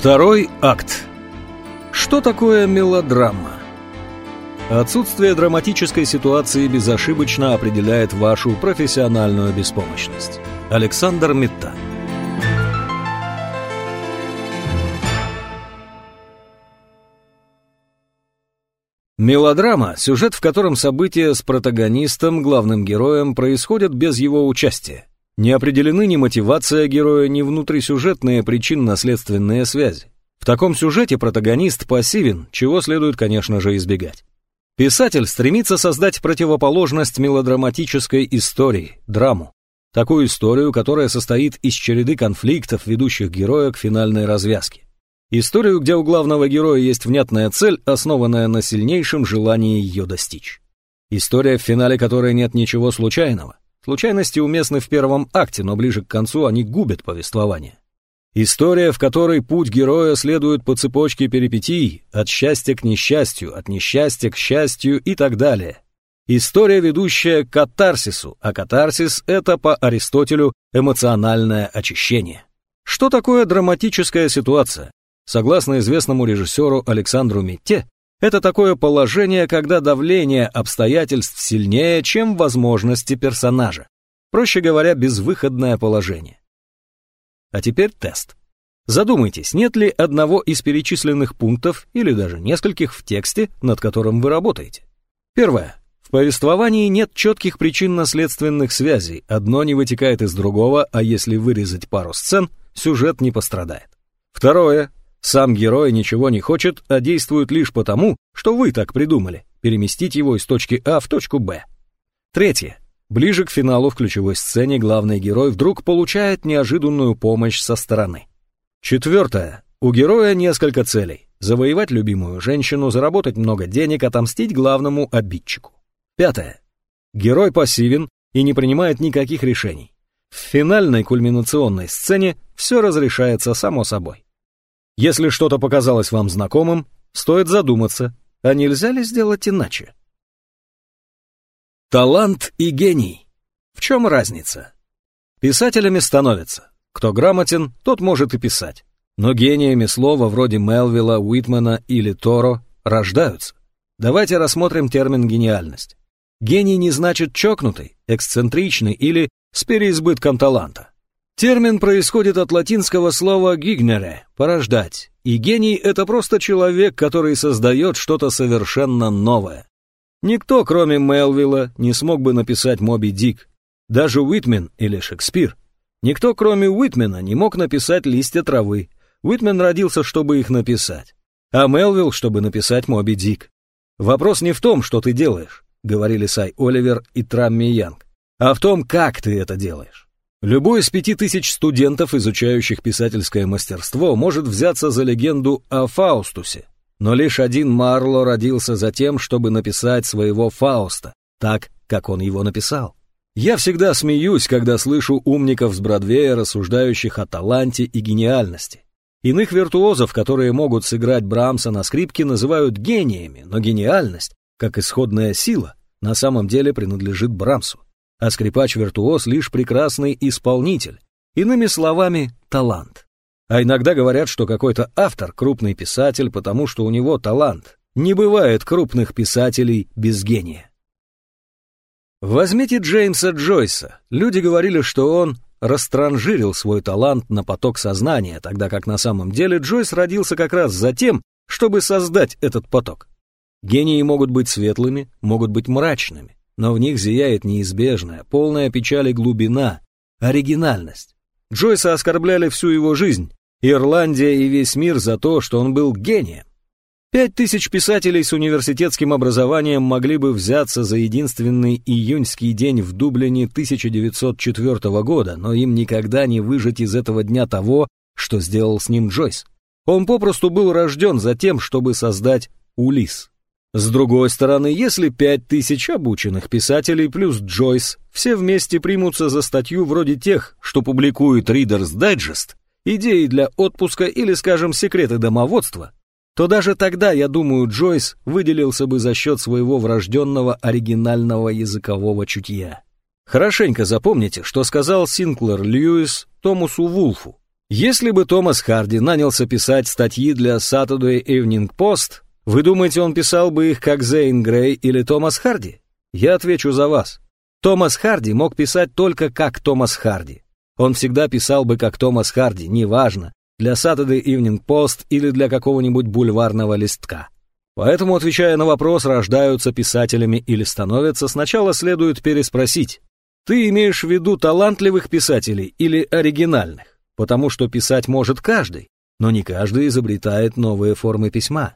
Второй акт. Что такое мелодрама? Отсутствие драматической ситуации безошибочно определяет вашу профессиональную беспомощность. Александр Митта. Мелодрама – сюжет, в котором события с протагонистом, главным героем, происходят без его участия. Не определены ни мотивация героя, ни внутрисюжетные причинно-следственные связи. В таком сюжете протагонист пассивен, чего следует, конечно же, избегать. Писатель стремится создать противоположность мелодраматической истории, драму. Такую историю, которая состоит из череды конфликтов, ведущих героя к финальной развязке. Историю, где у главного героя есть внятная цель, основанная на сильнейшем желании ее достичь. История, в финале которой нет ничего случайного. Случайности уместны в первом акте, но ближе к концу они губят повествование. История, в которой путь героя следует по цепочке перипетий, от счастья к несчастью, от несчастья к счастью и так далее. История, ведущая к катарсису, а катарсис — это по Аристотелю эмоциональное очищение. Что такое драматическая ситуация? Согласно известному режиссеру Александру Метте, это такое положение, когда давление обстоятельств сильнее, чем возможности персонажа. Проще говоря, безвыходное положение. А теперь тест. Задумайтесь, нет ли одного из перечисленных пунктов или даже нескольких в тексте, над которым вы работаете. Первое. В повествовании нет четких причинно-следственных связей, одно не вытекает из другого, а если вырезать пару сцен, сюжет не пострадает. Второе. Сам герой ничего не хочет, а действует лишь потому, что вы так придумали, переместить его из точки А в точку Б. Третье. Ближе к финалу в ключевой сцене главный герой вдруг получает неожиданную помощь со стороны. Четвертое. У героя несколько целей. Завоевать любимую женщину, заработать много денег, отомстить главному обидчику. Пятое. Герой пассивен и не принимает никаких решений. В финальной кульминационной сцене все разрешается само собой. Если что-то показалось вам знакомым, стоит задуматься, а нельзя ли сделать иначе? Талант и гений. В чем разница? Писателями становятся. Кто грамотен, тот может и писать. Но гениями слова вроде Мелвилла, Уитмана или Торо рождаются. Давайте рассмотрим термин «гениальность». Гений не значит чокнутый, эксцентричный или с переизбытком таланта. Термин происходит от латинского слова «гигнере» — «порождать», и гений — это просто человек, который создает что-то совершенно новое. Никто, кроме Мелвилла, не смог бы написать «Моби Дик», даже Уитмен или Шекспир. Никто, кроме Уитмена, не мог написать «Листья травы». Уитмен родился, чтобы их написать, а Мелвилл, чтобы написать «Моби Дик». «Вопрос не в том, что ты делаешь», — говорили Сай Оливер и Трамми Янг, а в том, как ты это делаешь. Любой из пяти тысяч студентов, изучающих писательское мастерство, может взяться за легенду о Фаустусе. Но лишь один Марло родился за тем, чтобы написать своего Фауста, так, как он его написал. Я всегда смеюсь, когда слышу умников с Бродвея, рассуждающих о таланте и гениальности. Иных виртуозов, которые могут сыграть Брамса на скрипке, называют гениями, но гениальность, как исходная сила, на самом деле принадлежит Брамсу а скрипач-виртуоз лишь прекрасный исполнитель, иными словами, талант. А иногда говорят, что какой-то автор крупный писатель, потому что у него талант. Не бывает крупных писателей без гения. Возьмите Джеймса Джойса. Люди говорили, что он растранжирил свой талант на поток сознания, тогда как на самом деле Джойс родился как раз за тем, чтобы создать этот поток. Гении могут быть светлыми, могут быть мрачными но в них зияет неизбежная, полная печали глубина, оригинальность. Джойса оскорбляли всю его жизнь, Ирландия и весь мир за то, что он был гением. Пять тысяч писателей с университетским образованием могли бы взяться за единственный июньский день в Дублине 1904 года, но им никогда не выжить из этого дня того, что сделал с ним Джойс. Он попросту был рожден за тем, чтобы создать Улис. С другой стороны, если пять тысяч обученных писателей плюс Джойс все вместе примутся за статью вроде тех, что публикует Reader's Digest, идеи для отпуска или, скажем, секреты домоводства, то даже тогда, я думаю, Джойс выделился бы за счет своего врожденного оригинального языкового чутья. Хорошенько запомните, что сказал Синклер Льюис Томасу Вулфу. Если бы Томас Харди нанялся писать статьи для Saturday Evening Post, вы думаете, он писал бы их как Зейн Грей или Томас Харди? Я отвечу за вас. Томас Харди мог писать только как Томас Харди. Он всегда писал бы как Томас Харди, неважно, для Saturday Evening Post или для какого-нибудь бульварного листка. Поэтому, отвечая на вопрос, рождаются писателями или становятся, сначала следует переспросить, ты имеешь в виду талантливых писателей или оригинальных? Потому что писать может каждый, но не каждый изобретает новые формы письма.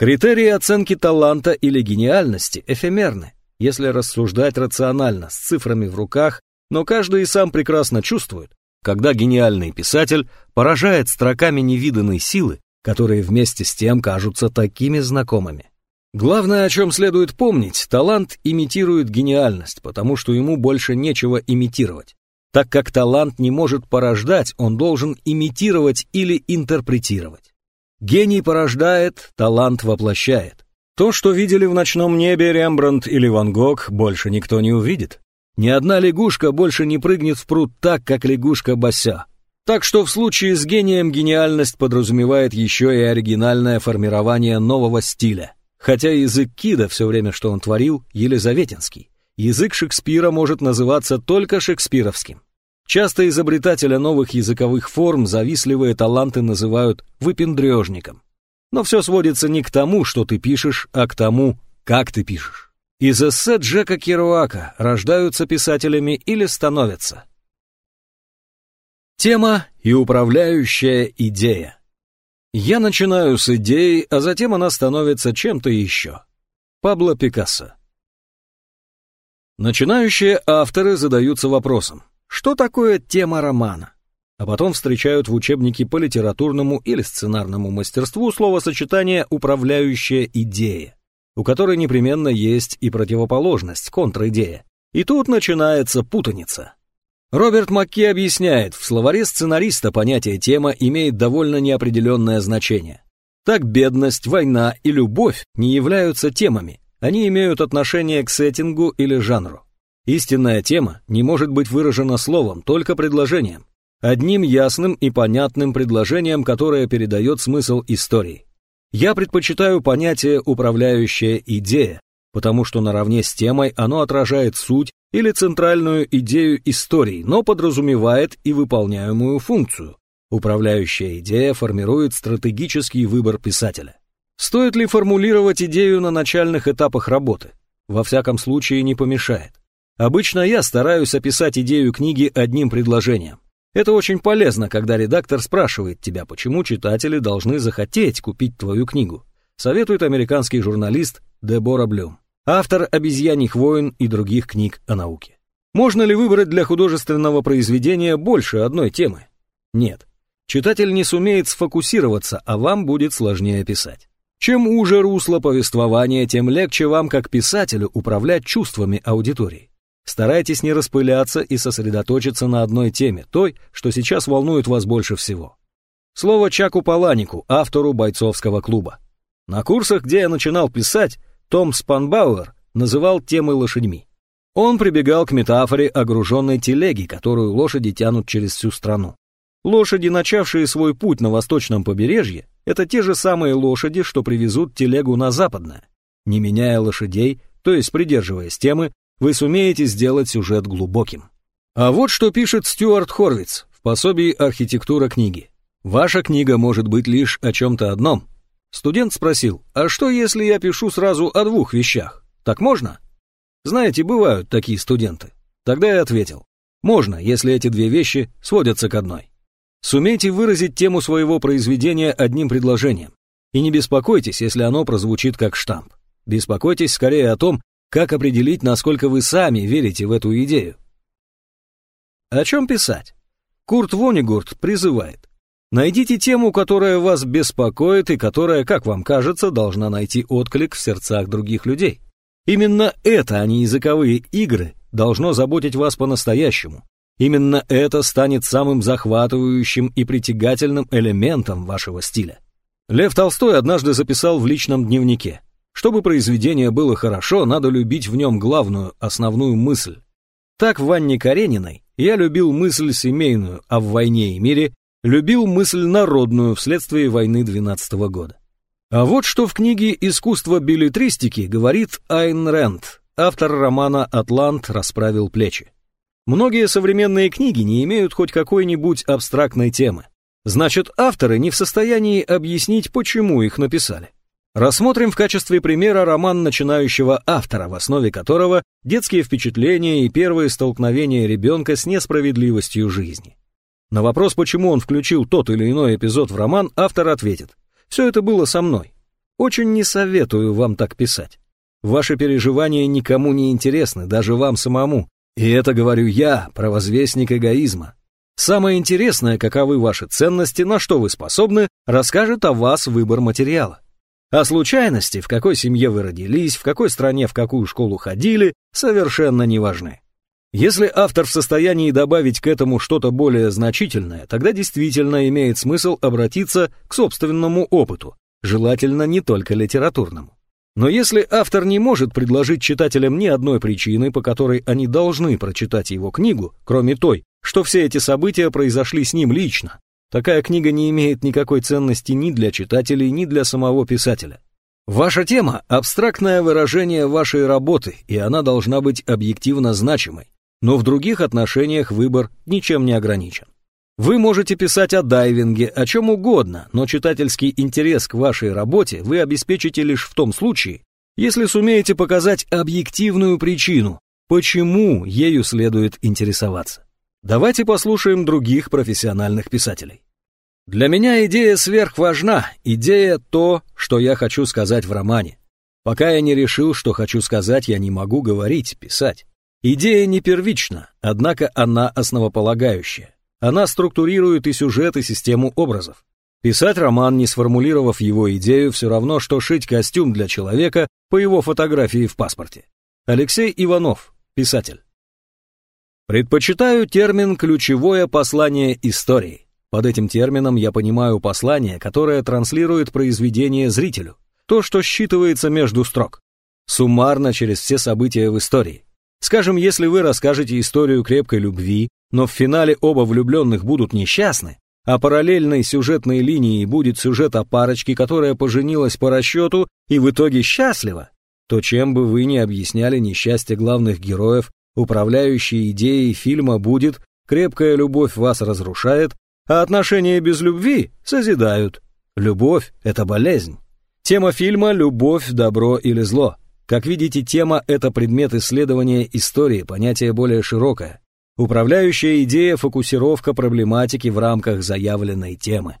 Критерии оценки таланта или гениальности эфемерны, если рассуждать рационально, с цифрами в руках, но каждый и сам прекрасно чувствует, когда гениальный писатель поражает строками невиданной силы, которые вместе с тем кажутся такими знакомыми. Главное, о чем следует помнить, талант имитирует гениальность, потому что ему больше нечего имитировать. Так как талант не может порождать, он должен имитировать или интерпретировать. Гений порождает, талант воплощает. То, что видели в ночном небе Рембрандт или Ван Гог, больше никто не увидит. Ни одна лягушка больше не прыгнет в пруд так, как лягушка Бася. Так что в случае с гением гениальность подразумевает еще и оригинальное формирование нового стиля. Хотя язык Кида все время, что он творил, елизаветинский. Язык Шекспира может называться только шекспировским. Часто изобретателя новых языковых форм завистливые таланты называют выпендрежником. Но все сводится не к тому, что ты пишешь, а к тому, как ты пишешь. Из эссе Джека Керуака рождаются писателями или становятся. Тема и управляющая идея. Я начинаю с идеи, а затем она становится чем-то еще. Пабло Пикассо. Начинающие авторы задаются вопросом, что такое тема романа? А потом встречают в учебнике по литературному или сценарному мастерству словосочетание «управляющая идея», у которой непременно есть и противоположность, контр-идея. И тут начинается путаница. Роберт Макки объясняет, в словаре сценариста понятие тема имеет довольно неопределенное значение. Так бедность, война и любовь не являются темами, они имеют отношение к сеттингу или жанру. Истинная тема не может быть выражена словом, только предложением. Одним ясным и понятным предложением, которое передает смысл истории. Я предпочитаю понятие «управляющая идея», потому что наравне с темой оно отражает суть или центральную идею истории, но подразумевает и выполняемую функцию. Управляющая идея формирует стратегический выбор писателя. Стоит ли формулировать идею на начальных этапах работы? Во всяком случае не помешает. Обычно я стараюсь описать идею книги одним предложением. Это очень полезно, когда редактор спрашивает тебя, почему читатели должны захотеть купить твою книгу. Советует американский журналист Дебора Блюм автор «Обезьяньих войн» и других книг о науке. Можно ли выбрать для художественного произведения больше одной темы? Нет. Читатель не сумеет сфокусироваться, а вам будет сложнее писать. Чем уже русло повествования, тем легче вам, как писателю, управлять чувствами аудитории. Старайтесь не распыляться и сосредоточиться на одной теме, той, что сейчас волнует вас больше всего. Слово Чаку Паланику, автору бойцовского клуба. На курсах, где я начинал писать, том Спанбауэр называл темы лошадьми. Он прибегал к метафоре огруженной телеги, которую лошади тянут через всю страну. Лошади, начавшие свой путь на восточном побережье, это те же самые лошади, что привезут телегу на западное. Не меняя лошадей, то есть придерживаясь темы, вы сумеете сделать сюжет глубоким. А вот что пишет Стюарт Хорвиц в пособии «Архитектура книги». Ваша книга может быть лишь о чем-то одном, Студент спросил, а что если я пишу сразу о двух вещах? Так можно? Знаете, бывают такие студенты. Тогда я ответил, можно, если эти две вещи сводятся к одной. Сумейте выразить тему своего произведения одним предложением. И не беспокойтесь, если оно прозвучит как штамп. Беспокойтесь скорее о том, как определить, насколько вы сами верите в эту идею. О чем писать? Курт Вонигурт призывает Найдите тему, которая вас беспокоит и которая, как вам кажется, должна найти отклик в сердцах других людей. Именно это, а не языковые игры, должно заботить вас по-настоящему. Именно это станет самым захватывающим и притягательным элементом вашего стиля. Лев Толстой однажды записал в личном дневнике. Чтобы произведение было хорошо, надо любить в нем главную, основную мысль. Так в Ванне Карениной я любил мысль семейную, а в «Войне и мире» любил мысль народную вследствие войны 12 -го года. А вот что в книге «Искусство билетристики» говорит Айн Рэнд, автор романа «Атлант расправил плечи». Многие современные книги не имеют хоть какой-нибудь абстрактной темы. Значит, авторы не в состоянии объяснить, почему их написали. Рассмотрим в качестве примера роман начинающего автора, в основе которого детские впечатления и первые столкновения ребенка с несправедливостью жизни. На вопрос, почему он включил тот или иной эпизод в роман, автор ответит все это было со мной. Очень не советую вам так писать. Ваши переживания никому не интересны, даже вам самому. И это говорю я, провозвестник эгоизма. Самое интересное, каковы ваши ценности, на что вы способны, расскажет о вас выбор материала. А случайности, в какой семье вы родились, в какой стране, в какую школу ходили, совершенно не важны. Если автор в состоянии добавить к этому что-то более значительное, тогда действительно имеет смысл обратиться к собственному опыту, желательно не только литературному. Но если автор не может предложить читателям ни одной причины, по которой они должны прочитать его книгу, кроме той, что все эти события произошли с ним лично, такая книга не имеет никакой ценности ни для читателей, ни для самого писателя. Ваша тема – абстрактное выражение вашей работы, и она должна быть объективно значимой, но в других отношениях выбор ничем не ограничен. Вы можете писать о дайвинге, о чем угодно, но читательский интерес к вашей работе вы обеспечите лишь в том случае, если сумеете показать объективную причину, почему ею следует интересоваться. Давайте послушаем других профессиональных писателей. Для меня идея сверхважна, идея то, что я хочу сказать в романе. Пока я не решил, что хочу сказать, я не могу говорить, писать. Идея не первична, однако она основополагающая. Она структурирует и сюжет, и систему образов. Писать роман, не сформулировав его идею, все равно, что шить костюм для человека по его фотографии в паспорте. Алексей Иванов, писатель. Предпочитаю термин «ключевое послание истории». Под этим термином я понимаю послание, которое транслирует произведение зрителю, то, что считывается между строк, суммарно через все события в истории. Скажем, если вы расскажете историю крепкой любви, но в финале оба влюбленных будут несчастны, а параллельной сюжетной линией будет сюжет о парочке, которая поженилась по расчету и в итоге счастлива, то чем бы вы ни объясняли несчастье главных героев, управляющей идеей фильма будет «крепкая любовь вас разрушает», а отношения без любви созидают. Любовь — это болезнь. Тема фильма «Любовь, добро или зло». Как видите, тема — это предмет исследования истории, понятие более широкое. Управляющая идея — фокусировка проблематики в рамках заявленной темы.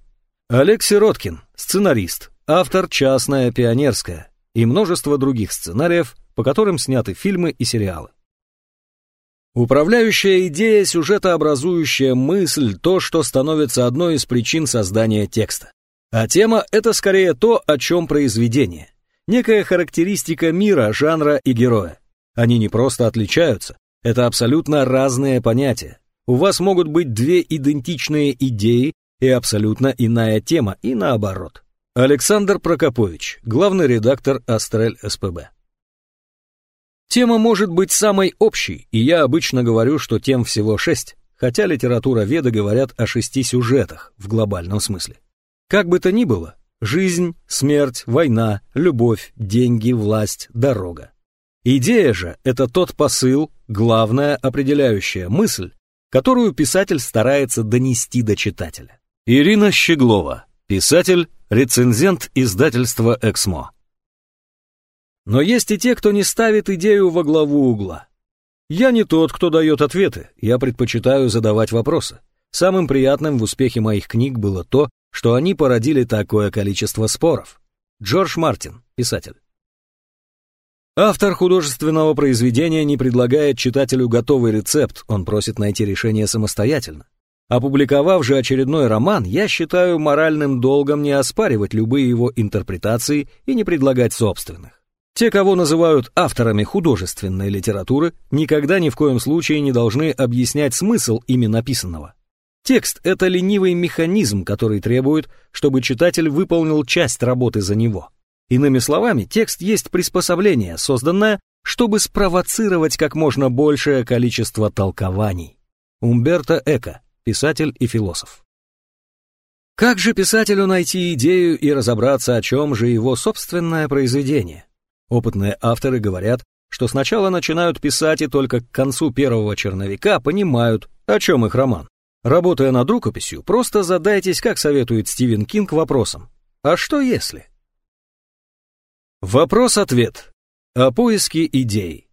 Олег Сироткин, сценарист, автор «Частная пионерская» и множество других сценариев, по которым сняты фильмы и сериалы. Управляющая идея, сюжетообразующая мысль — то, что становится одной из причин создания текста. А тема — это скорее то, о чем произведение — некая характеристика мира, жанра и героя. Они не просто отличаются, это абсолютно разные понятия. У вас могут быть две идентичные идеи и абсолютно иная тема, и наоборот. Александр Прокопович, главный редактор Астрель СПБ. Тема может быть самой общей, и я обычно говорю, что тем всего шесть, хотя литература веды говорят о шести сюжетах в глобальном смысле. Как бы то ни было, Жизнь, смерть, война, любовь, деньги, власть, дорога. Идея же — это тот посыл, главная определяющая мысль, которую писатель старается донести до читателя. Ирина Щеглова, писатель, рецензент издательства «Эксмо». Но есть и те, кто не ставит идею во главу угла. Я не тот, кто дает ответы, я предпочитаю задавать вопросы. Самым приятным в успехе моих книг было то, что они породили такое количество споров. Джордж Мартин, писатель. Автор художественного произведения не предлагает читателю готовый рецепт, он просит найти решение самостоятельно. Опубликовав же очередной роман, я считаю моральным долгом не оспаривать любые его интерпретации и не предлагать собственных. Те, кого называют авторами художественной литературы, никогда ни в коем случае не должны объяснять смысл ими написанного. Текст — это ленивый механизм, который требует, чтобы читатель выполнил часть работы за него. Иными словами, текст есть приспособление, созданное, чтобы спровоцировать как можно большее количество толкований. Умберто Эко, писатель и философ. Как же писателю найти идею и разобраться, о чем же его собственное произведение? Опытные авторы говорят, что сначала начинают писать и только к концу первого черновика понимают, о чем их роман. Работая над рукописью, просто задайтесь, как советует Стивен Кинг, вопросом «А что если?». Вопрос-ответ. О поиске идей.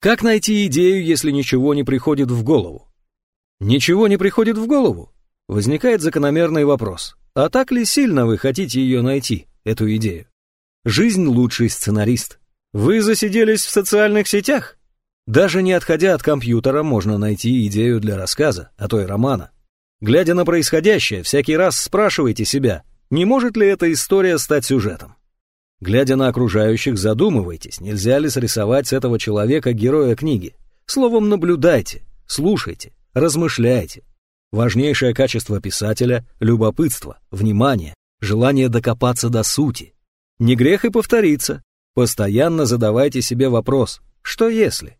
Как найти идею, если ничего не приходит в голову? Ничего не приходит в голову? Возникает закономерный вопрос. А так ли сильно вы хотите ее найти, эту идею? Жизнь лучший сценарист. Вы засиделись в социальных сетях? Даже не отходя от компьютера, можно найти идею для рассказа, а то и романа. Глядя на происходящее, всякий раз спрашивайте себя, не может ли эта история стать сюжетом? Глядя на окружающих, задумывайтесь, нельзя ли срисовать с этого человека героя книги. Словом, наблюдайте, слушайте, размышляйте. Важнейшее качество писателя — любопытство, внимание, желание докопаться до сути. Не грех и повториться. Постоянно задавайте себе вопрос «что если?».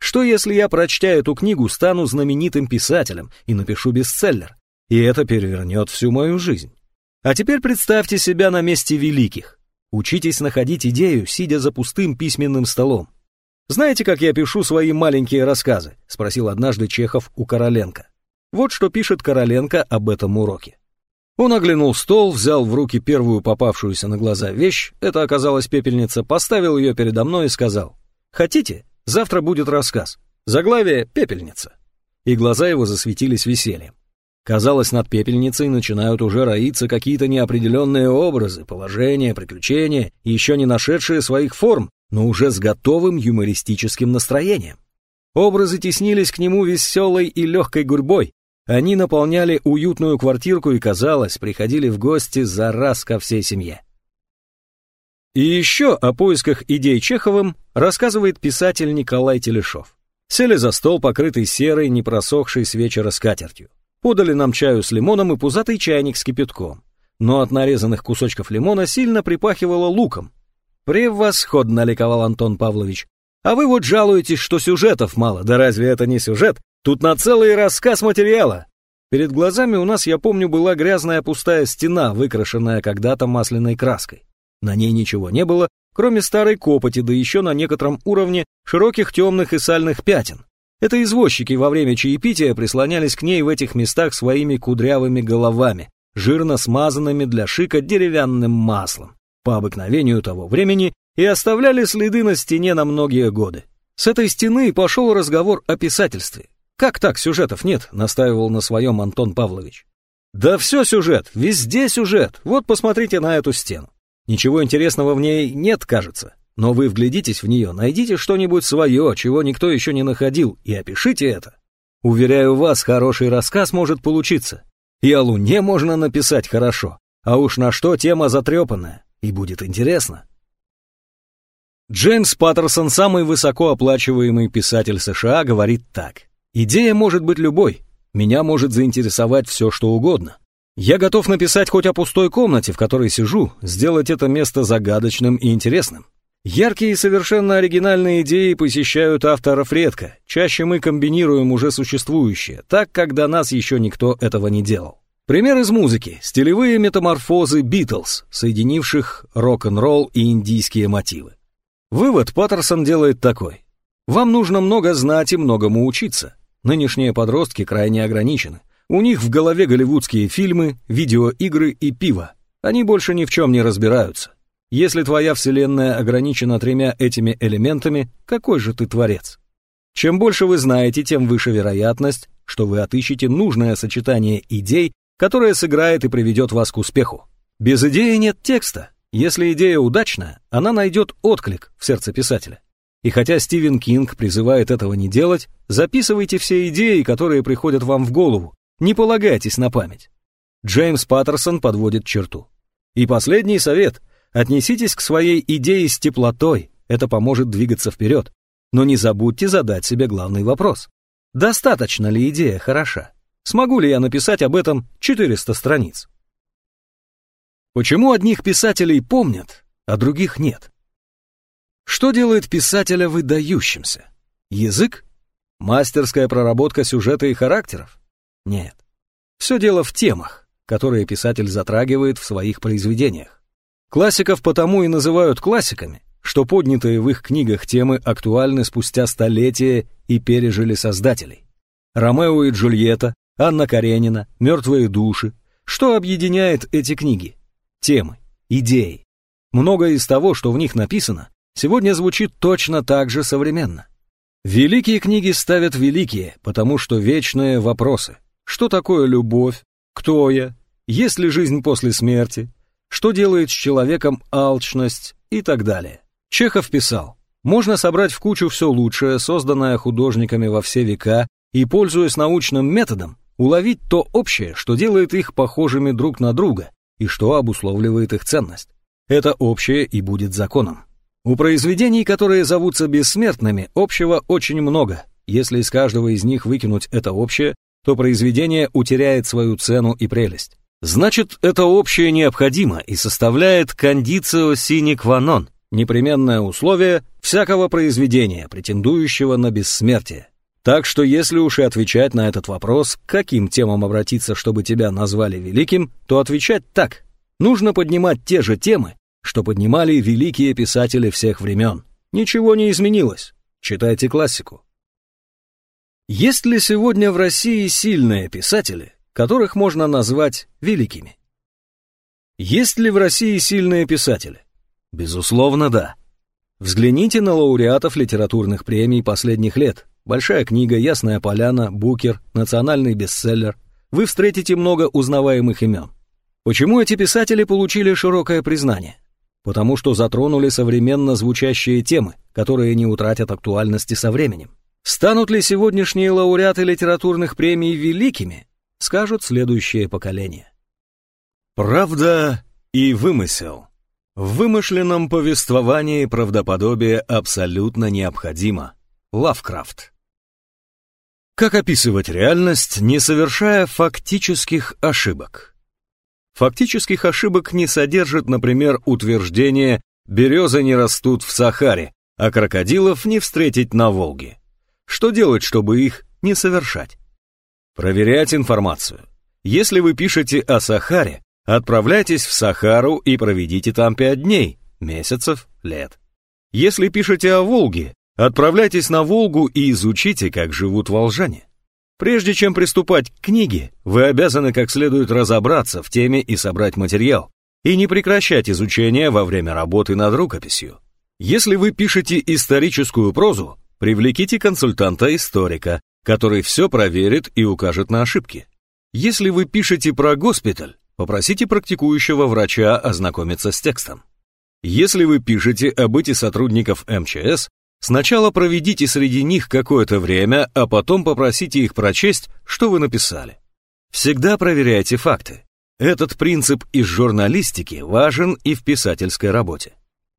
Что если я, прочтя эту книгу, стану знаменитым писателем и напишу бестселлер? И это перевернет всю мою жизнь. А теперь представьте себя на месте великих. Учитесь находить идею, сидя за пустым письменным столом. «Знаете, как я пишу свои маленькие рассказы?» — спросил однажды Чехов у Короленко. Вот что пишет Короленко об этом уроке. Он оглянул стол, взял в руки первую попавшуюся на глаза вещь, это оказалась пепельница, поставил ее передо мной и сказал, «Хотите? Завтра будет рассказ. Заглавие «Пепельница». И глаза его засветились весельем. Казалось, над пепельницей начинают уже роиться какие-то неопределенные образы, положения, приключения, еще не нашедшие своих форм, но уже с готовым юмористическим настроением. Образы теснились к нему веселой и легкой гурьбой, они наполняли уютную квартирку и, казалось, приходили в гости за раз ко всей семье. И еще о поисках идей Чеховым рассказывает писатель Николай Телешов. Сели за стол, покрытый серой, не просохшей с вечера скатертью. Подали нам чаю с лимоном и пузатый чайник с кипятком. Но от нарезанных кусочков лимона сильно припахивало луком. «Превосходно!» — ликовал Антон Павлович. «А вы вот жалуетесь, что сюжетов мало. Да разве это не сюжет? Тут на целый рассказ материала. Перед глазами у нас, я помню, была грязная пустая стена, выкрашенная когда-то масляной краской. На ней ничего не было, кроме старой копоти, да еще на некотором уровне широких темных и сальных пятен. Это извозчики во время чаепития прислонялись к ней в этих местах своими кудрявыми головами, жирно смазанными для шика деревянным маслом, по обыкновению того времени, и оставляли следы на стене на многие годы. С этой стены пошел разговор о писательстве. «Как так сюжетов нет?» — настаивал на своем Антон Павлович. «Да все сюжет, везде сюжет. Вот посмотрите на эту стену. Ничего интересного в ней нет, кажется. Но вы вглядитесь в нее, найдите что-нибудь свое, чего никто еще не находил, и опишите это. Уверяю вас, хороший рассказ может получиться. И о Луне можно написать хорошо. А уж на что тема затрепанная. И будет интересно». Джеймс Паттерсон, самый высокооплачиваемый писатель США, говорит так. Идея может быть любой. Меня может заинтересовать все, что угодно. Я готов написать хоть о пустой комнате, в которой сижу, сделать это место загадочным и интересным. Яркие и совершенно оригинальные идеи посещают авторов редко. Чаще мы комбинируем уже существующее, так как до нас еще никто этого не делал. Пример из музыки – стилевые метаморфозы Битлз, соединивших рок-н-ролл и индийские мотивы. Вывод Паттерсон делает такой. Вам нужно много знать и многому учиться. Нынешние подростки крайне ограничены. У них в голове голливудские фильмы, видеоигры и пиво. Они больше ни в чем не разбираются. Если твоя вселенная ограничена тремя этими элементами, какой же ты творец? Чем больше вы знаете, тем выше вероятность, что вы отыщете нужное сочетание идей, которое сыграет и приведет вас к успеху. Без идеи нет текста. Если идея удачная, она найдет отклик в сердце писателя. И хотя Стивен Кинг призывает этого не делать, записывайте все идеи, которые приходят вам в голову, не полагайтесь на память. Джеймс Паттерсон подводит черту. И последний совет – отнеситесь к своей идее с теплотой, это поможет двигаться вперед. Но не забудьте задать себе главный вопрос. Достаточно ли идея хороша? Смогу ли я написать об этом 400 страниц? Почему одних писателей помнят, а других нет? Что делает писателя выдающимся? Язык? Мастерская проработка сюжета и характеров? Нет. Все дело в темах. которые писатель затрагивает в своих произведениях. Классиков потому и называют классиками, что поднятые в их книгах темы актуальны спустя столетия и пережили создателей. Ромео и Джульетта, Анна Каренина, «Мертвые души». Что объединяет эти книги? Темы, идеи. Многое из того, что в них написано, сегодня звучит точно так же современно. Великие книги ставят великие, потому что вечные вопросы. Что такое любовь? Кто я? Есть ли жизнь после смерти? Что делает с человеком алчность? И так далее. Чехов писал, можно собрать в кучу все лучшее, созданное художниками во все века, и, пользуясь научным методом, уловить то общее, что делает их похожими друг на друга и что обусловливает их ценность. Это общее и будет законом. У произведений, которые зовутся бессмертными, общего очень много. Если из каждого из них выкинуть это общее, то произведение утеряет свою цену и прелесть. Значит, это общее необходимо и составляет кондицио sine qua non, непременное условие всякого произведения, претендующего на бессмертие. Так что если уж и отвечать на этот вопрос, к каким темам обратиться, чтобы тебя назвали великим, то отвечать так. Нужно поднимать те же темы, что поднимали великие писатели всех времен. Ничего не изменилось. Читайте классику. Есть ли сегодня в России сильные писатели, которых можно назвать великими? Есть ли в России сильные писатели? Безусловно, да. Взгляните на лауреатов литературных премий последних лет. Большая книга, Ясная поляна, Букер, национальный бестселлер. Вы встретите много узнаваемых имен. Почему эти писатели получили широкое признание? Потому что затронули современно звучащие темы, которые не утратят актуальности со временем. Станут ли сегодняшние лауреаты литературных премий великими, скажут следующее поколение. Правда и вымысел. В вымышленном повествовании правдоподобие абсолютно необходимо. Лавкрафт. Как описывать реальность, не совершая фактических ошибок? Фактических ошибок не содержит, например, утверждение «березы не растут в Сахаре», а крокодилов не встретить на Волге. Что делать, чтобы их не совершать? Проверять информацию. Если вы пишете о Сахаре, отправляйтесь в Сахару и проведите там пять дней, месяцев, лет. Если пишете о Волге, отправляйтесь на Волгу и изучите, как живут волжане. Прежде чем приступать к книге, вы обязаны как следует разобраться в теме и собрать материал, и не прекращать изучение во время работы над рукописью. Если вы пишете историческую прозу, привлеките консультанта-историка, который все проверит и укажет на ошибки. Если вы пишете про госпиталь, попросите практикующего врача ознакомиться с текстом. Если вы пишете об эти сотрудников МЧС, Сначала проведите среди них какое-то время, а потом попросите их прочесть, что вы написали. Всегда проверяйте факты. Этот принцип из журналистики важен и в писательской работе.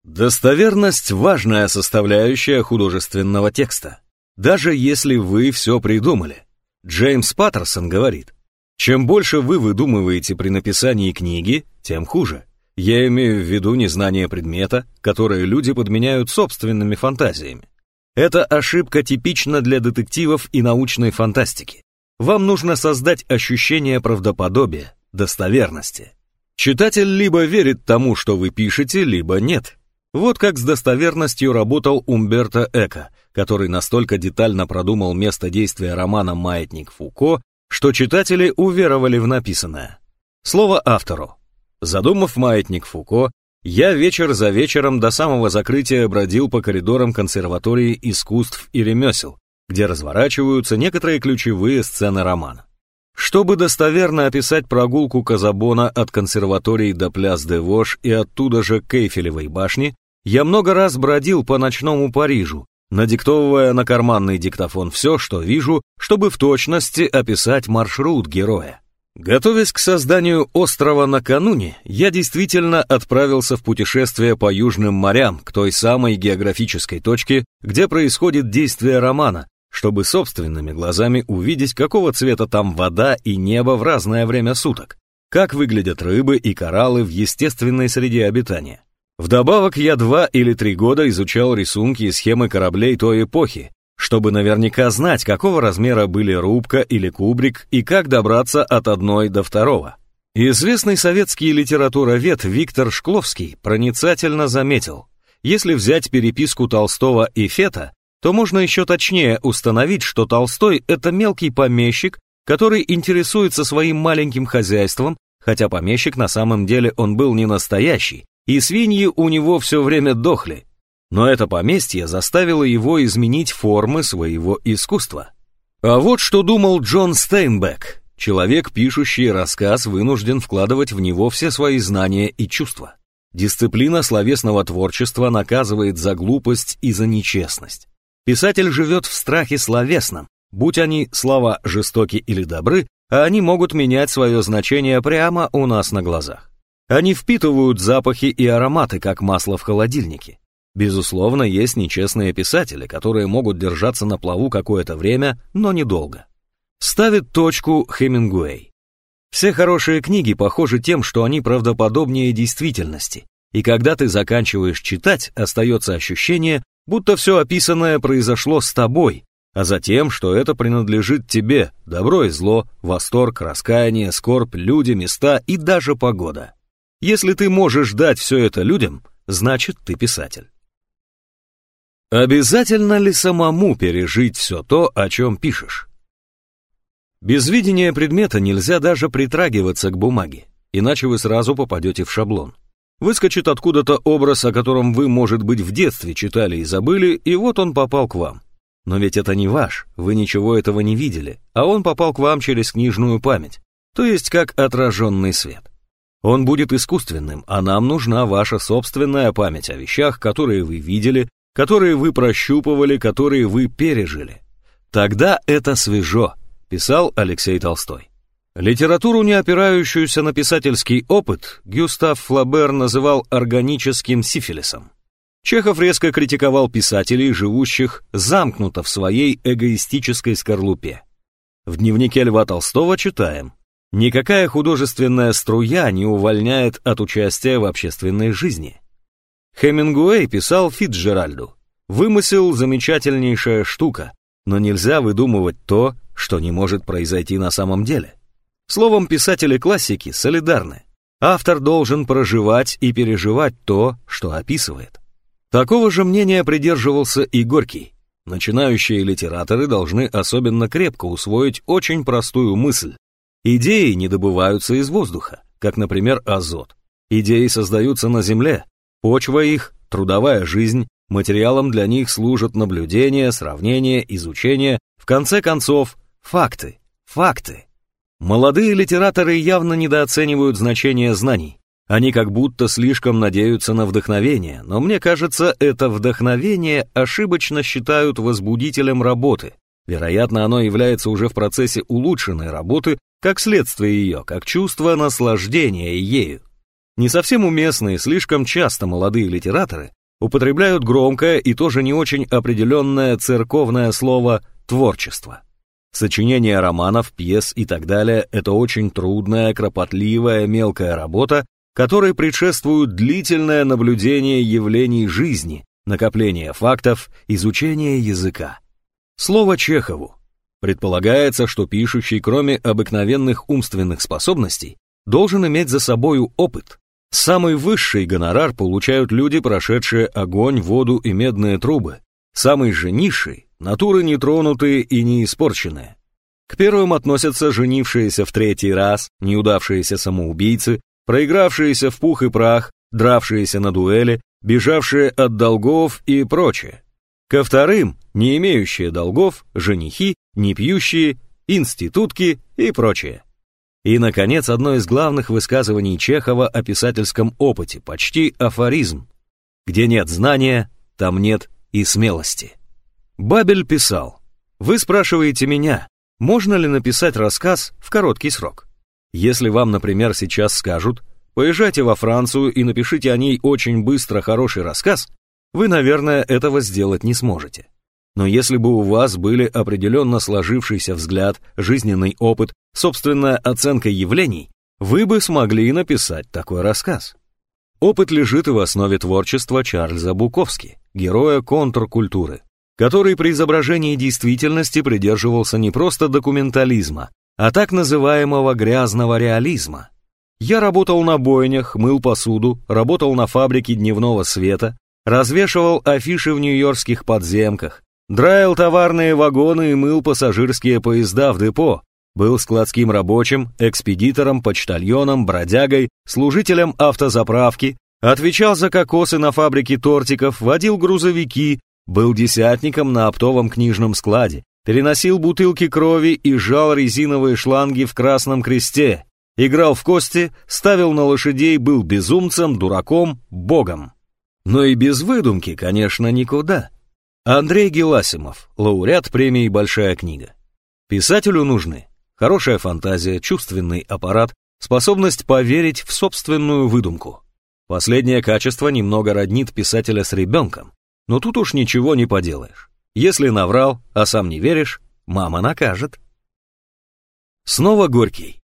Достоверность – важная составляющая художественного текста. Даже если вы все придумали. Джеймс Паттерсон говорит, чем больше вы выдумываете при написании книги, тем хуже. Я имею в виду незнание предмета, которое люди подменяют собственными фантазиями. Это ошибка типична для детективов и научной фантастики. Вам нужно создать ощущение правдоподобия, достоверности. Читатель либо верит тому, что вы пишете, либо нет. Вот как с достоверностью работал Умберто Эко, который настолько детально продумал место действия романа «Маятник Фуко», что читатели уверовали в написанное. Слово автору. Задумав маятник Фуко, я вечер за вечером до самого закрытия бродил по коридорам консерватории искусств и ремесел, где разворачиваются некоторые ключевые сцены романа. Чтобы достоверно описать прогулку Казабона от консерватории до пляс де Вош и оттуда же к Эйфелевой башне, я много раз бродил по ночному Парижу, надиктовывая на карманный диктофон все, что вижу, чтобы в точности описать маршрут героя. Готовясь к созданию острова накануне, я действительно отправился в путешествие по южным морям, к той самой географической точке, где происходит действие романа, чтобы собственными глазами увидеть, какого цвета там вода и небо в разное время суток, как выглядят рыбы и кораллы в естественной среде обитания. Вдобавок я два или три года изучал рисунки и схемы кораблей той эпохи, чтобы наверняка знать, какого размера были рубка или кубрик и как добраться от одной до второго. Известный советский литературовед Виктор Шкловский проницательно заметил, если взять переписку Толстого и Фета, то можно еще точнее установить, что Толстой – это мелкий помещик, который интересуется своим маленьким хозяйством, хотя помещик на самом деле он был не настоящий, и свиньи у него все время дохли. Но это поместье заставило его изменить формы своего искусства. А вот что думал Джон Стейнбек. Человек, пишущий рассказ, вынужден вкладывать в него все свои знания и чувства. Дисциплина словесного творчества наказывает за глупость и за нечестность. Писатель живет в страхе словесном, будь они слова жестоки или добры, а они могут менять свое значение прямо у нас на глазах. Они впитывают запахи и ароматы, как масло в холодильнике. Безусловно, есть нечестные писатели, которые могут держаться на плаву какое-то время, но недолго. Ставит точку Хемингуэй. Все хорошие книги похожи тем, что они правдоподобнее действительности, и когда ты заканчиваешь читать, остается ощущение, будто все описанное произошло с тобой, а затем, что это принадлежит тебе, добро и зло, восторг, раскаяние, скорбь, люди, места и даже погода. Если ты можешь дать все это людям, значит ты писатель. Обязательно ли самому пережить все то, о чем пишешь? Без видения предмета нельзя даже притрагиваться к бумаге, иначе вы сразу попадете в шаблон. Выскочит откуда-то образ, о котором вы, может быть, в детстве читали и забыли, и вот он попал к вам. Но ведь это не ваш, вы ничего этого не видели, а он попал к вам через книжную память, то есть как отраженный свет. Он будет искусственным, а нам нужна ваша собственная память о вещах, которые вы видели, которые вы прощупывали, которые вы пережили. Тогда это свежо, писал Алексей Толстой. Литературу, не опирающуюся на писательский опыт, Гюстав Флабер называл органическим сифилисом. Чехов резко критиковал писателей, живущих замкнуто в своей эгоистической скорлупе. В дневнике Льва Толстого читаем «Никакая художественная струя не увольняет от участия в общественной жизни». Хемингуэй писал Фитджеральду «Вымысел – замечательнейшая штука, но нельзя выдумывать то, что не может произойти на самом деле». Словом, писатели классики солидарны. Автор должен проживать и переживать то, что описывает. Такого же мнения придерживался и Горький. Начинающие литераторы должны особенно крепко усвоить очень простую мысль. Идеи не добываются из воздуха, как, например, азот. Идеи создаются на Земле, Почва их, трудовая жизнь, материалом для них служат наблюдение, сравнение, изучение, в конце концов, факты, факты. Молодые литераторы явно недооценивают значение знаний. Они как будто слишком надеются на вдохновение, но мне кажется, это вдохновение ошибочно считают возбудителем работы. Вероятно, оно является уже в процессе улучшенной работы, как следствие ее, как чувство наслаждения ею. Не совсем уместные, слишком часто молодые литераторы употребляют громкое и тоже не очень определенное церковное слово «творчество». Сочинение романов, пьес и так далее – это очень трудная, кропотливая, мелкая работа, которой предшествуют длительное наблюдение явлений жизни, накопление фактов, изучение языка. Слово Чехову. Предполагается, что пишущий, кроме обыкновенных умственных способностей, должен иметь за собою опыт, Самый высший гонорар получают люди, прошедшие огонь, воду и медные трубы. Самый же низший – натуры нетронутые и не испорченные. К первым относятся женившиеся в третий раз, неудавшиеся самоубийцы, проигравшиеся в пух и прах, дравшиеся на дуэли, бежавшие от долгов и прочее. Ко вторым – не имеющие долгов, женихи, не пьющие, институтки и прочее. И, наконец, одно из главных высказываний Чехова о писательском опыте, почти афоризм. Где нет знания, там нет и смелости. Бабель писал, «Вы спрашиваете меня, можно ли написать рассказ в короткий срок? Если вам, например, сейчас скажут, поезжайте во Францию и напишите о ней очень быстро хороший рассказ, вы, наверное, этого сделать не сможете. Но если бы у вас были определенно сложившийся взгляд, жизненный опыт, собственная оценка явлений, вы бы смогли написать такой рассказ. Опыт лежит и в основе творчества Чарльза Буковски, героя контркультуры, который при изображении действительности придерживался не просто документализма, а так называемого грязного реализма. Я работал на бойнях, мыл посуду, работал на фабрике дневного света, развешивал афиши в нью-йоркских подземках, драил товарные вагоны и мыл пассажирские поезда в депо, был складским рабочим, экспедитором, почтальоном, бродягой, служителем автозаправки, отвечал за кокосы на фабрике тортиков, водил грузовики, был десятником на оптовом книжном складе, переносил бутылки крови и жал резиновые шланги в Красном Кресте, играл в кости, ставил на лошадей, был безумцем, дураком, богом. Но и без выдумки, конечно, никуда. Андрей Геласимов, лауреат премии «Большая книга». Писателю нужны хорошая фантазия, чувственный аппарат, способность поверить в собственную выдумку. Последнее качество немного роднит писателя с ребенком, но тут уж ничего не поделаешь. Если наврал, а сам не веришь, мама накажет. Снова Горький.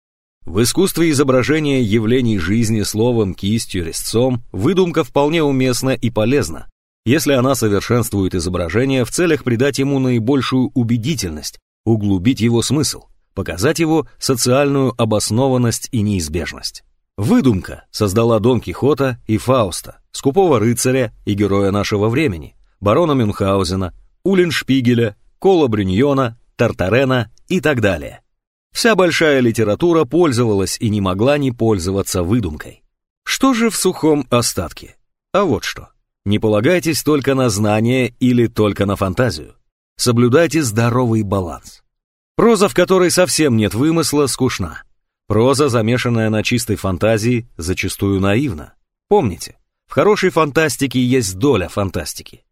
В искусстве изображения явлений жизни словом, кистью, резцом выдумка вполне уместна и полезна, если она совершенствует изображение в целях придать ему наибольшую убедительность, углубить его смысл, показать его социальную обоснованность и неизбежность. Выдумка создала Дон Кихота и Фауста, скупого рыцаря и героя нашего времени, барона Мюнхгаузена, Уллиншпигеля, Кола Брюньона, Тартарена и так далее. Вся большая литература пользовалась и не могла не пользоваться выдумкой. Что же в сухом остатке? А вот что. Не полагайтесь только на знания или только на фантазию. Соблюдайте здоровый баланс. Проза, в которой совсем нет вымысла, скучна. Проза, замешанная на чистой фантазии, зачастую наивна. Помните, в хорошей фантастике есть доля фантастики.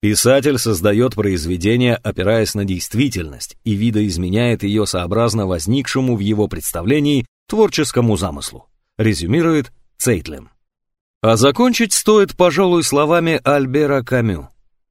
Писатель создает произведение, опираясь на действительность, и видоизменяет ее сообразно возникшему в его представлении творческому замыслу, резюмирует Цейтлин. А закончить стоит, пожалуй, словами Альбера Камю.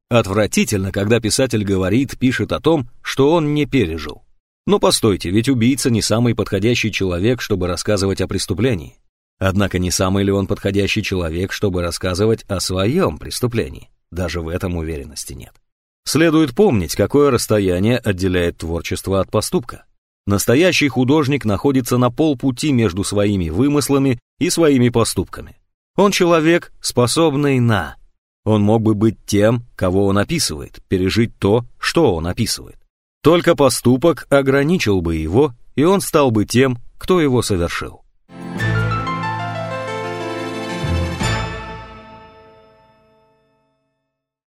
Отвратительно, когда писатель говорит, пишет о том, что он не пережил. Но постойте, ведь убийца не самый подходящий человек, чтобы рассказывать о преступлении. Однако не самый ли он подходящий человек, чтобы рассказывать о своем преступлении? Даже в этом уверенности нет. Следует помнить, какое расстояние отделяет творчество от поступка. Настоящий художник находится на полпути между своими вымыслами и своими поступками. Он человек, способный на. Он мог бы быть тем, кого он описывает, пережить то, что он описывает. Только поступок ограничил бы его, и он стал бы тем, кто его совершил.